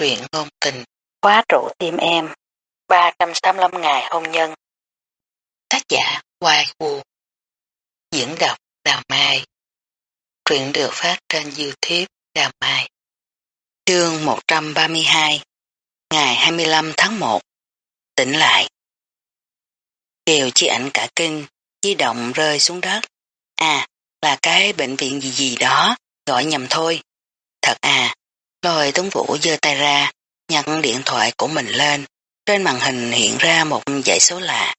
truyện ngôn tình, khóa trụ tim em, 385 ngày hôn nhân. Tác giả Hoài Vũ Diễn đọc Đào Mai Truyện được phát trên Youtube Đào Mai Chương 132 Ngày 25 tháng 1 Tỉnh lại Kiều chi ảnh cả kinh, di động rơi xuống đất. À, là cái bệnh viện gì gì đó, gọi nhầm thôi. Thật à, Lôi Tuấn Vũ giơ tay ra, nhặt điện thoại của mình lên. Trên màn hình hiện ra một dãy số lạ.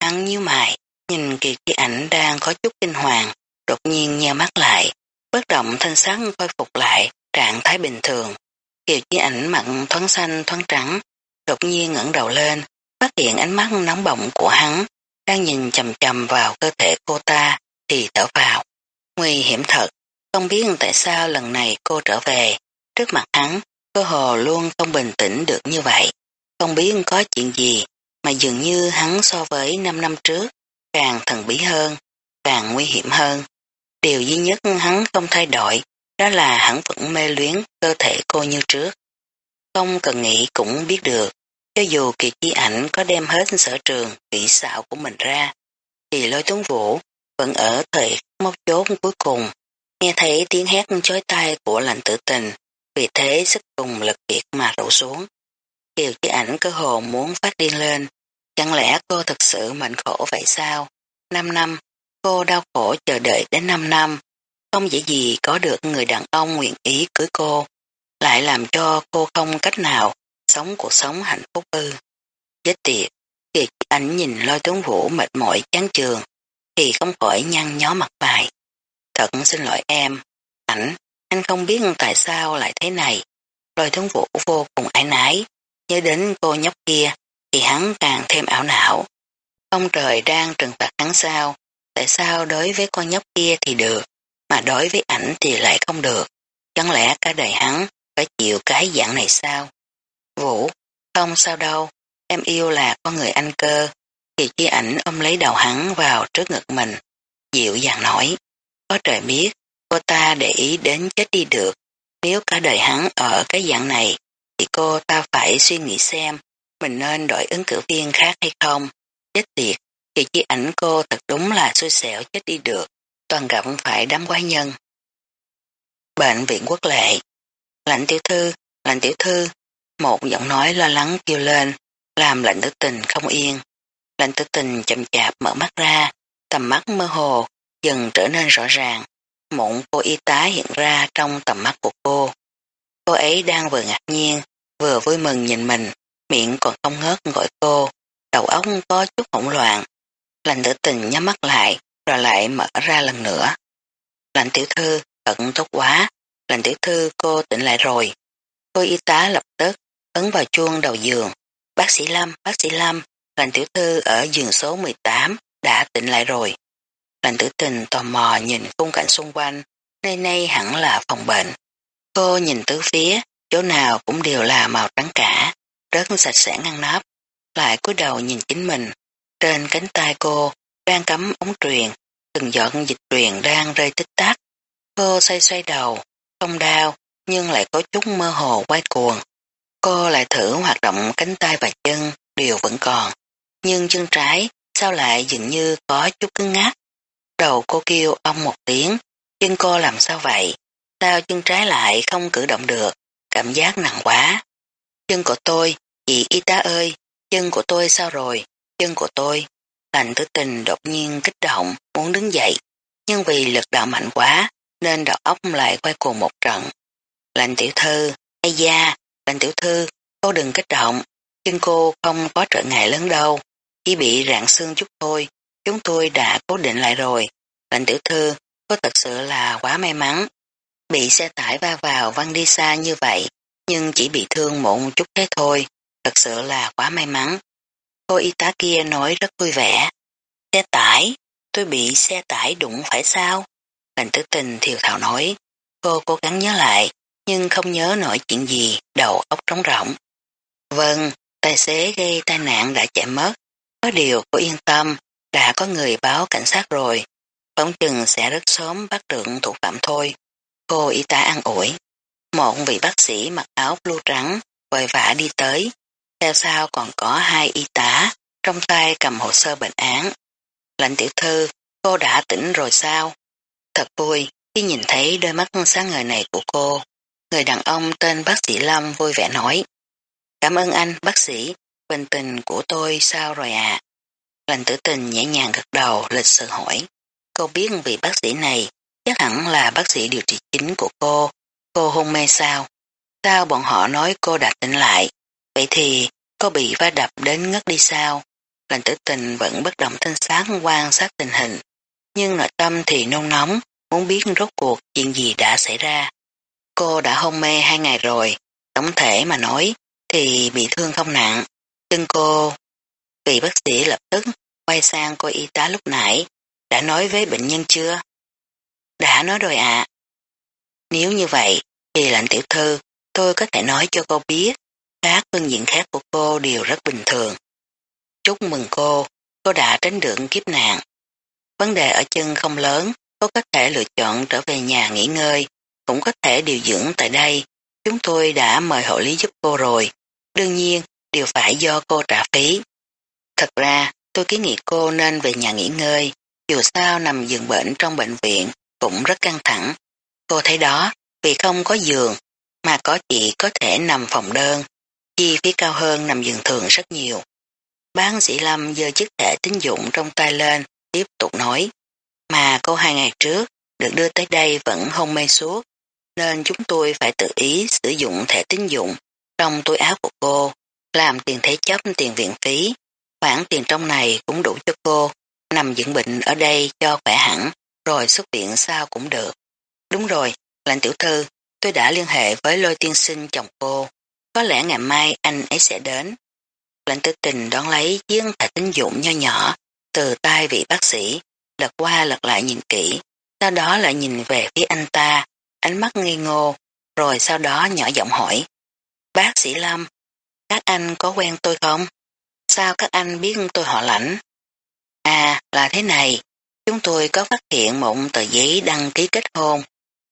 Hắn như mày, nhìn kỳ cái ảnh đang có chút kinh hoàng, đột nhiên nheo mắt lại, bất động thanh sắc khôi phục lại trạng thái bình thường. Kiều chi ảnh mặn thoáng xanh thoáng trắng, đột nhiên ngẩng đầu lên, phát hiện ánh mắt nóng bỏng của hắn, đang nhìn chầm chầm vào cơ thể cô ta, thì thở vào. Nguy hiểm thật, không biết tại sao lần này cô trở về, Trước mặt hắn, cơ hồ luôn không bình tĩnh được như vậy. Không biết có chuyện gì, mà dường như hắn so với 5 năm trước, càng thần bí hơn, càng nguy hiểm hơn. Điều duy nhất hắn không thay đổi, đó là hắn vẫn mê luyến cơ thể cô như trước. Không cần nghĩ cũng biết được, cho dù kỳ chi ảnh có đem hết sở trường, kỹ xạo của mình ra, thì lôi tuấn vũ vẫn ở thời mốc chốt cuối cùng, nghe thấy tiếng hét chói tai của lạnh tử tình, vì thế sức cùng lực kiệt mà đổ xuống. Kiều chi ảnh cơ hồ muốn phát điên lên. Chẳng lẽ cô thật sự mệnh khổ vậy sao? Năm năm, cô đau khổ chờ đợi đến năm năm. Không dễ gì có được người đàn ông nguyện ý cưới cô. Lại làm cho cô không cách nào sống cuộc sống hạnh phúc ư. Chết tiệt, Kiều chi ảnh nhìn lôi tướng vũ mệt mỏi chán trường thì không khỏi nhăn nhó mặt bài. Thật xin lỗi em, ảnh anh không biết tại sao lại thế này. Lôi tướng vũ vô cùng ái nái. Nhớ đến cô nhóc kia thì hắn càng thêm ảo não. Ông trời đang trừng phạt hắn sao? Tại sao đối với con nhóc kia thì được, mà đối với ảnh thì lại không được? Chẳng lẽ cả đời hắn phải chịu cái dạng này sao? Vũ, không sao đâu, em yêu là con người anh cơ. Thì chi ảnh ôm lấy đầu hắn vào trước ngực mình, dịu dàng nói, có trời biết, cô ta để ý đến chết đi được. Nếu cả đời hắn ở cái dạng này, thì cô ta phải suy nghĩ xem mình nên đổi ứng cử viên khác hay không. Chết tiệt, thì chỉ ảnh cô thật đúng là xui xẻo chết đi được, toàn gặp phải đám quái nhân. Bệnh viện quốc lệ Lạnh tiểu thư, lạnh tiểu thư, một giọng nói lo lắng kêu lên, làm lạnh tử tình không yên. Lạnh tử tình chậm chạp mở mắt ra, tầm mắt mơ hồ, dần trở nên rõ ràng mộng cô y tá hiện ra trong tầm mắt của cô. Cô ấy đang vừa ngạc nhiên, vừa vui mừng nhìn mình, miệng còn không ngớt gọi cô, đầu óc có chút hỗn loạn. Lành tử tình nhắm mắt lại, rồi lại mở ra lần nữa. Lành tiểu thư, tận tốt quá, lành tiểu thư cô tỉnh lại rồi. Cô y tá lập tức ấn vào chuông đầu giường. Bác sĩ Lâm, bác sĩ Lâm, lành tiểu thư ở giường số 18 đã tỉnh lại rồi. Lành tử tình tò mò nhìn khung cảnh xung quanh, nơi này hẳn là phòng bệnh. Cô nhìn tứ phía, chỗ nào cũng đều là màu trắng cả, rất sạch sẽ ngăn nắp. Lại cúi đầu nhìn chính mình, trên cánh tay cô đang cắm ống truyền, từng giọt dịch truyền đang rơi tích tắc. Cô xoay xoay đầu, không đau, nhưng lại có chút mơ hồ quay cuồng. Cô lại thử hoạt động cánh tay và chân, đều vẫn còn. Nhưng chân trái sao lại dường như có chút cứng ngắt. Đầu cô kêu ông một tiếng, chân cô làm sao vậy? Sao chân trái lại không cử động được? Cảm giác nặng quá. Chân của tôi, chị y tá ơi, chân của tôi sao rồi? Chân của tôi. Lành tử tình đột nhiên kích động, muốn đứng dậy. Nhưng vì lực đạo mạnh quá, nên đầu óc lại quay cuồng một trận. Lành tiểu thư, ai da, lành tiểu thư, cô đừng kích động. Chân cô không có trở ngại lớn đâu, chỉ bị rạn xương chút thôi, Chúng tôi đã cố định lại rồi. Lệnh tiểu thư, có thật sự là quá may mắn. Bị xe tải va vào văng đi xa như vậy, nhưng chỉ bị thương một chút thế thôi. Thật sự là quá may mắn. Cô y tá kia nói rất vui vẻ. Xe tải? Tôi bị xe tải đụng phải sao? Lệnh tử tình thiều thảo nói. Cô cố gắng nhớ lại, nhưng không nhớ nổi chuyện gì, đầu óc trống rỗng. Vâng, tài xế gây tai nạn đã chạy mất. Có điều cô yên tâm, đã có người báo cảnh sát rồi, phóng chừng sẽ rất sớm bắt được thủ phạm thôi. Cô y tá ăn ủi. Một vị bác sĩ mặc áo blue trắng, vội vã đi tới. Theo sau còn có hai y tá, trong tay cầm hồ sơ bệnh án. Lệnh tiểu thư, cô đã tỉnh rồi sao? Thật vui khi nhìn thấy đôi mắt sáng ngời này của cô. Người đàn ông tên bác sĩ Lâm vui vẻ nói. Cảm ơn anh, bác sĩ, bệnh tình của tôi sao rồi ạ? À? Lệnh tử tình nhẹ nhàng gật đầu lịch sự hỏi. Cô biết vị bác sĩ này chắc hẳn là bác sĩ điều trị chính của cô. Cô hôn mê sao? Sao bọn họ nói cô đã tỉnh lại? Vậy thì cô bị va đập đến ngất đi sao? Lệnh tử tình vẫn bất động thanh sáng quan sát tình hình. Nhưng nội tâm thì nôn nóng, muốn biết rốt cuộc chuyện gì đã xảy ra. Cô đã hôn mê hai ngày rồi, tổng thể mà nói thì bị thương không nặng. Chân cô, vị bác sĩ lập tức quay sang cô y tá lúc nãy, đã nói với bệnh nhân chưa? Đã nói rồi ạ. Nếu như vậy, thì lạnh tiểu thư, tôi có thể nói cho cô biết, các phương diện khác của cô đều rất bình thường. Chúc mừng cô, cô đã tránh được kiếp nạn. Vấn đề ở chân không lớn, cô có thể lựa chọn trở về nhà nghỉ ngơi, cũng có thể điều dưỡng tại đây. Chúng tôi đã mời hộ lý giúp cô rồi. Đương nhiên, đều phải do cô trả phí. Thật ra, tôi kiến nghị cô nên về nhà nghỉ ngơi, dù sao nằm giường bệnh trong bệnh viện cũng rất căng thẳng. Cô thấy đó, vì không có giường, mà có chị có thể nằm phòng đơn, chi phí cao hơn nằm giường thường rất nhiều. Bán sĩ Lâm giơ chiếc thẻ tín dụng trong tay lên, tiếp tục nói, mà cô hai ngày trước được đưa tới đây vẫn hôn mê suốt, nên chúng tôi phải tự ý sử dụng thẻ tín dụng trong túi áo của cô, làm tiền thế chấp tiền viện phí. Khoản tiền trong này cũng đủ cho cô, nằm dưỡng bệnh ở đây cho khỏe hẳn, rồi xuất viện sao cũng được. Đúng rồi, lệnh tiểu thư, tôi đã liên hệ với lôi tiên sinh chồng cô. Có lẽ ngày mai anh ấy sẽ đến. Lệnh tư tình đón lấy chiếc thẻ tín dụng nho nhỏ từ tay vị bác sĩ, lật qua lật lại nhìn kỹ, sau đó lại nhìn về phía anh ta, ánh mắt nghi ngô, rồi sau đó nhỏ giọng hỏi. Bác sĩ Lâm, các anh có quen tôi không? Sao các anh biết tôi họ lãnh? Là thế này, chúng tôi có phát hiện một tờ giấy đăng ký kết hôn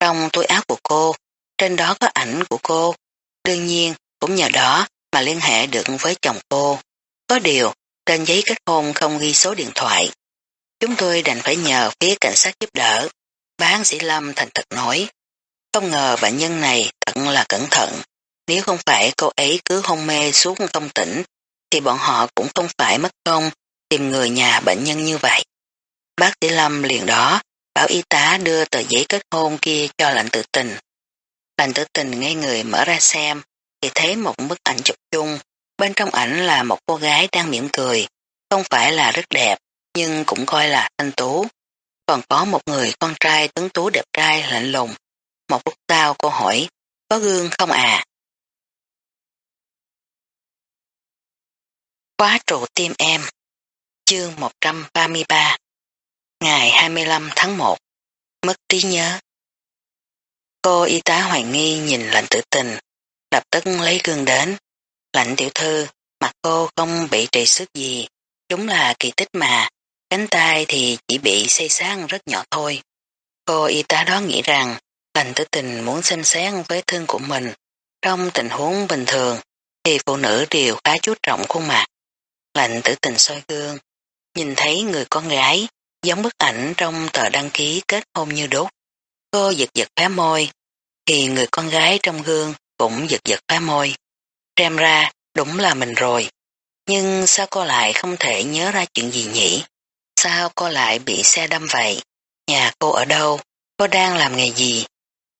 trong túi áo của cô, trên đó có ảnh của cô. Đương nhiên, cũng nhờ đó mà liên hệ được với chồng cô. Có điều, trên giấy kết hôn không ghi số điện thoại. Chúng tôi đành phải nhờ phía cảnh sát giúp đỡ. Bác sĩ Lâm thành thật nói. Không ngờ bệnh nhân này thật là cẩn thận. Nếu không phải cô ấy cứ hôn mê xuống không tỉnh, thì bọn họ cũng không phải mất công tìm người nhà bệnh nhân như vậy. Bác sĩ Lâm liền đó bảo y tá đưa tờ giấy kết hôn kia cho lệnh tự tình. Lệnh tự tình ngay người mở ra xem, thì thấy một bức ảnh chụp chung. Bên trong ảnh là một cô gái đang mỉm cười, không phải là rất đẹp, nhưng cũng coi là thanh tú. Còn có một người con trai tuấn tú đẹp trai lạnh lùng. Một lúc sau cô hỏi, có gương không à? Quá trụ tim em Chương 133 Ngày 25 tháng 1 Mất trí nhớ Cô y tá hoài nghi nhìn lệnh tử tình lập tức lấy gương đến. Lạnh tiểu thư, mặt cô không bị trì sức gì, đúng là kỳ tích mà, cánh tay thì chỉ bị xây sáng rất nhỏ thôi. Cô y tá đó nghĩ rằng lạnh tử tình muốn xem xét với thương của mình. Trong tình huống bình thường thì phụ nữ đều khá chú trọng khuôn mặt. Lạnh tử tình soi gương, nhìn thấy người con gái giống bức ảnh trong tờ đăng ký kết hôn như đốt. Cô giật giật khóe môi, thì người con gái trong gương cũng giật giật khóe môi. Xem ra, đúng là mình rồi. Nhưng sao cô lại không thể nhớ ra chuyện gì nhỉ? Sao cô lại bị xe đâm vậy? Nhà cô ở đâu? Cô đang làm nghề gì?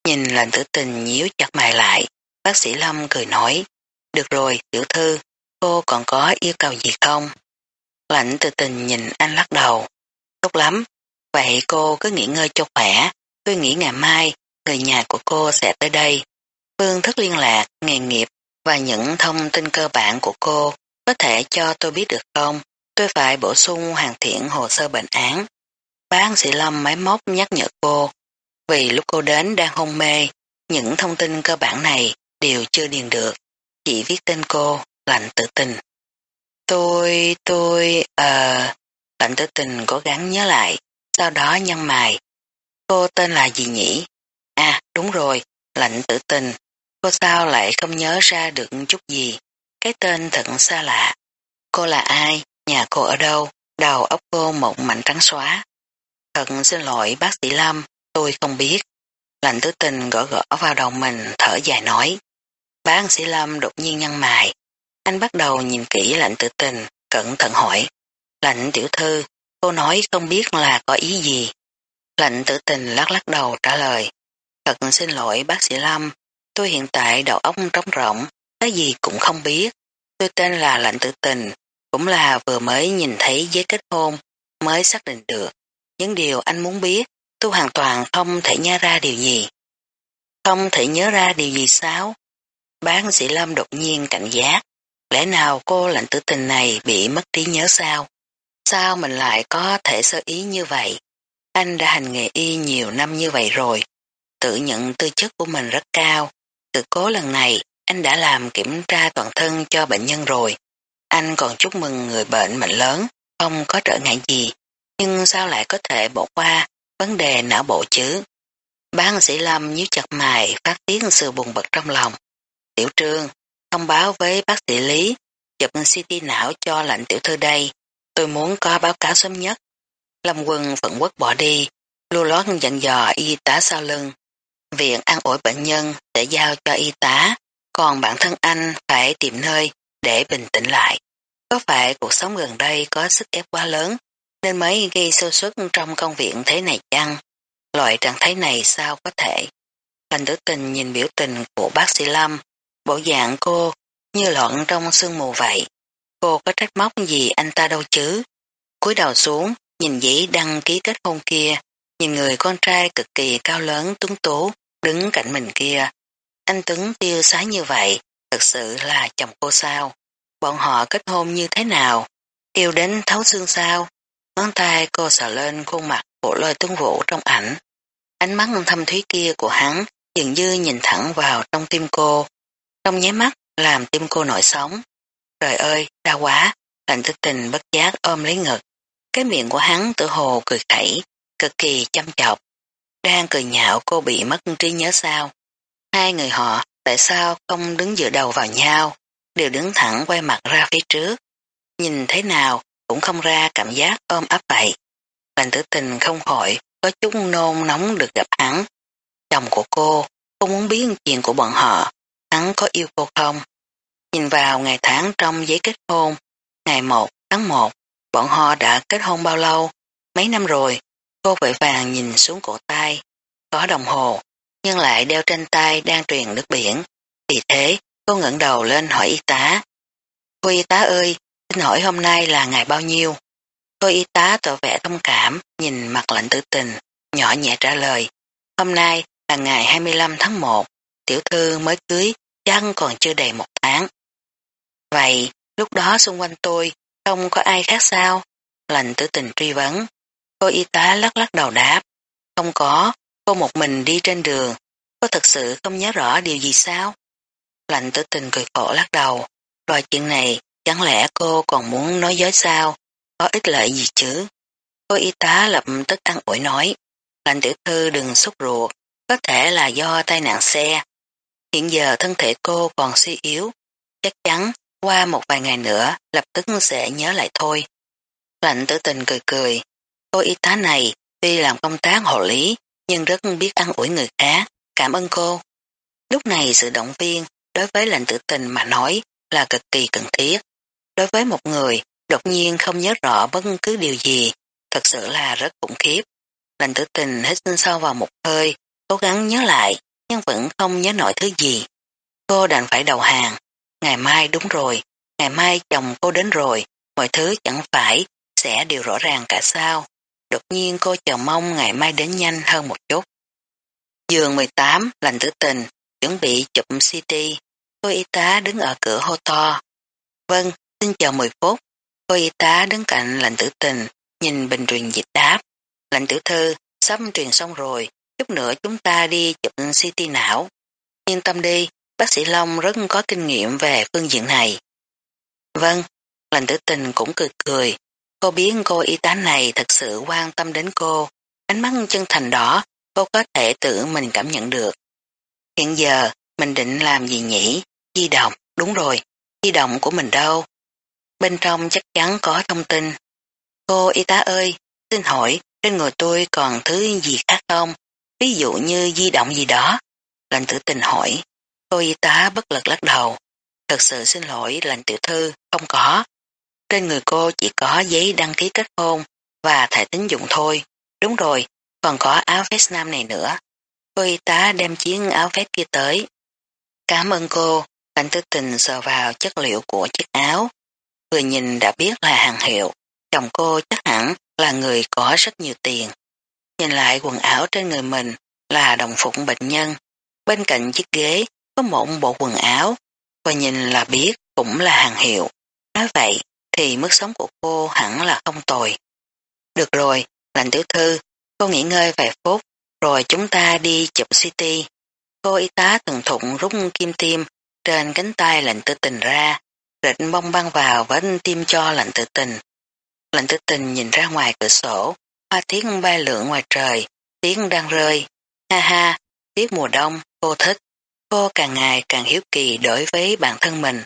Nhìn lệnh tử tình nhíu chặt mày lại, bác sĩ Lâm cười nói, được rồi, tiểu thư, cô còn có yêu cầu gì không? Lạnh từ tình nhìn anh lắc đầu, tốt lắm, vậy cô cứ nghỉ ngơi cho khỏe, tôi nghĩ ngày mai người nhà của cô sẽ tới đây, phương thức liên lạc, nghề nghiệp và những thông tin cơ bản của cô có thể cho tôi biết được không? Tôi phải bổ sung hoàn thiện hồ sơ bệnh án. Bác sĩ Lâm máy móc nhắc nhở cô, vì lúc cô đến đang hôn mê, những thông tin cơ bản này đều chưa điền được, chỉ viết tên cô, lạnh tự tình. Tôi, tôi, ờ, uh, lạnh tử tình cố gắng nhớ lại, sau đó nhăn mày. Cô tên là gì nhỉ? À, đúng rồi, lạnh tử tình, cô sao lại không nhớ ra được chút gì, cái tên thật xa lạ. Cô là ai, nhà cô ở đâu, đầu óc cô một mảnh trắng xóa. Thật xin lỗi bác sĩ Lâm, tôi không biết. Lạnh tử tình gõ gõ vào đầu mình thở dài nói. Bác sĩ Lâm đột nhiên nhăn mày. Anh bắt đầu nhìn kỹ lạnh tự tình, cẩn thận hỏi. Lạnh tiểu thư, cô nói không biết là có ý gì. Lạnh tự tình lắc lắc đầu trả lời. Thật xin lỗi bác sĩ Lâm, tôi hiện tại đầu óc trống rỗng, cái gì cũng không biết. Tôi tên là Lạnh tự Tình, cũng là vừa mới nhìn thấy giấy kết hôn, mới xác định được. Những điều anh muốn biết, tôi hoàn toàn không thể nhớ ra điều gì. Không thể nhớ ra điều gì sao? Bác sĩ Lâm đột nhiên cảnh giác. Lẽ nào cô lạnh tử tình này bị mất trí nhớ sao? Sao mình lại có thể sơ ý như vậy? Anh đã hành nghề y nhiều năm như vậy rồi. Tự nhận tư chất của mình rất cao. Sự cố lần này, anh đã làm kiểm tra toàn thân cho bệnh nhân rồi. Anh còn chúc mừng người bệnh mạnh lớn, không có trở ngại gì. Nhưng sao lại có thể bỏ qua vấn đề não bộ chứ? Bác sĩ Lâm nhíu chặt mày phát tiếng sự buồn bực trong lòng. Tiểu trương, thông báo với bác sĩ Lý, chụp CT não cho lạnh tiểu thư đây. Tôi muốn có báo cáo sớm nhất. Lâm quân phận quốc bỏ đi, lưu lót dặn dò y tá sau lưng. Viện ăn ủi bệnh nhân sẽ giao cho y tá, còn bản thân anh phải tìm nơi để bình tĩnh lại. Có phải cuộc sống gần đây có sức ép quá lớn nên mới gây sơ suất trong công việc thế này chăng? Loại trạng thái này sao có thể? Lành tử tình nhìn biểu tình của bác sĩ Lâm, bộ dạng cô như loạn trong sương mù vậy. Cô có trách móc gì anh ta đâu chứ? cúi đầu xuống, nhìn dĩ đăng ký kết hôn kia, nhìn người con trai cực kỳ cao lớn tuấn tú đứng cạnh mình kia. Anh Tuấn tiêu sái như vậy, thật sự là chồng cô sao? Bọn họ kết hôn như thế nào? Yêu đến thấu xương sao? Ngón tay cô sờ lên khuôn mặt của lôi tuấn vũ trong ảnh. Ánh mắt thâm thúy kia của hắn dường như nhìn thẳng vào trong tim cô. Trong nháy mắt làm tim cô nổi sóng. Trời ơi, đau quá, lạnh thức tình bất giác ôm lấy ngực. Cái miệng của hắn tự hồ cười khẩy, cực kỳ chăm chọc. Đang cười nhạo cô bị mất trí nhớ sao. Hai người họ tại sao không đứng dựa đầu vào nhau, đều đứng thẳng quay mặt ra phía trước. Nhìn thế nào cũng không ra cảm giác ôm ấp vậy. lành tử tình không khỏi có chút nôn nóng được gặp hắn. Chồng của cô, cô muốn biết chuyện của bọn họ, hắn có yêu cô không? Nhìn vào ngày tháng trong giấy kết hôn, ngày 1 tháng 1, bọn họ đã kết hôn bao lâu? Mấy năm rồi, cô vội vàng nhìn xuống cổ tay, có đồng hồ, nhưng lại đeo trên tay đang truyền nước biển. Vì thế, cô ngẩng đầu lên hỏi y tá. Cô y tá ơi, xin hỏi hôm nay là ngày bao nhiêu? Cô y tá tỏ vẻ thông cảm, nhìn mặt lạnh tử tình, nhỏ nhẹ trả lời. Hôm nay là ngày 25 tháng 1, tiểu thư mới cưới, chắc còn chưa đầy một tháng. Vậy, lúc đó xung quanh tôi, không có ai khác sao? lành tử tình truy vấn. Cô y tá lắc lắc đầu đáp. Không có, cô một mình đi trên đường, cô thật sự không nhớ rõ điều gì sao? lành tử tình cười khổ lắc đầu. Loại chuyện này, chẳng lẽ cô còn muốn nói dối sao? Có ích lợi gì chứ? Cô y tá lập tức ăn ủi nói. lành tiểu thư đừng xúc ruột, có thể là do tai nạn xe. Hiện giờ thân thể cô còn suy yếu, chắc chắn qua một vài ngày nữa lập tức sẽ nhớ lại thôi. Lạnh tử tình cười cười, cô y tá này tuy làm công tác hộ lý nhưng rất biết ăn ủi người khác, cảm ơn cô. Lúc này sự động viên đối với lạnh tử tình mà nói là cực kỳ cần thiết. Đối với một người đột nhiên không nhớ rõ bất cứ điều gì, thật sự là rất khủng khiếp. Lạnh tử tình hít sâu vào một hơi, cố gắng nhớ lại, nhưng vẫn không nhớ nổi thứ gì. Cô đành phải đầu hàng. Ngày mai đúng rồi, ngày mai chồng cô đến rồi, mọi thứ chẳng phải sẽ đều rõ ràng cả sao. Đột nhiên cô chờ mong ngày mai đến nhanh hơn một chút. Giường 18, lành tử tình, chuẩn bị chụp CT. Cô y tá đứng ở cửa hô to. Vâng, xin chờ 10 phút. Cô y tá đứng cạnh lành tử tình, nhìn bình truyền dịch đáp. Lành tử thư, sắp truyền xong rồi, chút nữa chúng ta đi chụp CT não. Yên tâm đi, bác sĩ Long rất có kinh nghiệm về phương diện này. Vâng, lành tử tình cũng cười cười. Cô biết cô y tá này thật sự quan tâm đến cô. Ánh mắt chân thành đó, cô có thể tự mình cảm nhận được. Hiện giờ, mình định làm gì nhỉ? Di động, đúng rồi, di động của mình đâu? Bên trong chắc chắn có thông tin. Cô y tá ơi, xin hỏi, trên người tôi còn thứ gì khác không? Ví dụ như di động gì đó. Lệnh tử tình hỏi. Cô y tá bất lực lắc đầu. Thật sự xin lỗi lệnh tiểu thư, không có. Trên người cô chỉ có giấy đăng ký kết hôn và thẻ tín dụng thôi. Đúng rồi, còn có áo vest nam này nữa. Cô y tá đem chiếc áo vest kia tới. Cảm ơn cô, lệnh tử tình sờ vào chất liệu của chiếc áo. Vừa nhìn đã biết là hàng hiệu. Chồng cô chắc hẳn là người có rất nhiều tiền. Nhìn lại quần áo trên người mình là đồng phục bệnh nhân. Bên cạnh chiếc ghế có một bộ quần áo và nhìn là biết cũng là hàng hiệu. Nói vậy thì mức sống của cô hẳn là không tồi. Được rồi, lành tiểu thư, cô nghỉ ngơi vài phút rồi chúng ta đi chụp CT. Cô y tá từng thụng rút kim tim trên cánh tay lệnh tự tình ra, rịch bông băng vào vết tim cho lệnh tự tình. Lệnh tự tình nhìn ra ngoài cửa sổ, hoa tiếng bay lượn ngoài trời, tiếng đang rơi. Ha ha, tiết mùa đông, cô thích. Cô càng ngày càng hiếu kỳ đối với bản thân mình.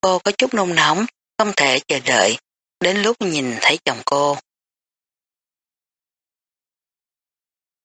Cô có chút nôn nóng, không thể chờ đợi, đến lúc nhìn thấy chồng cô.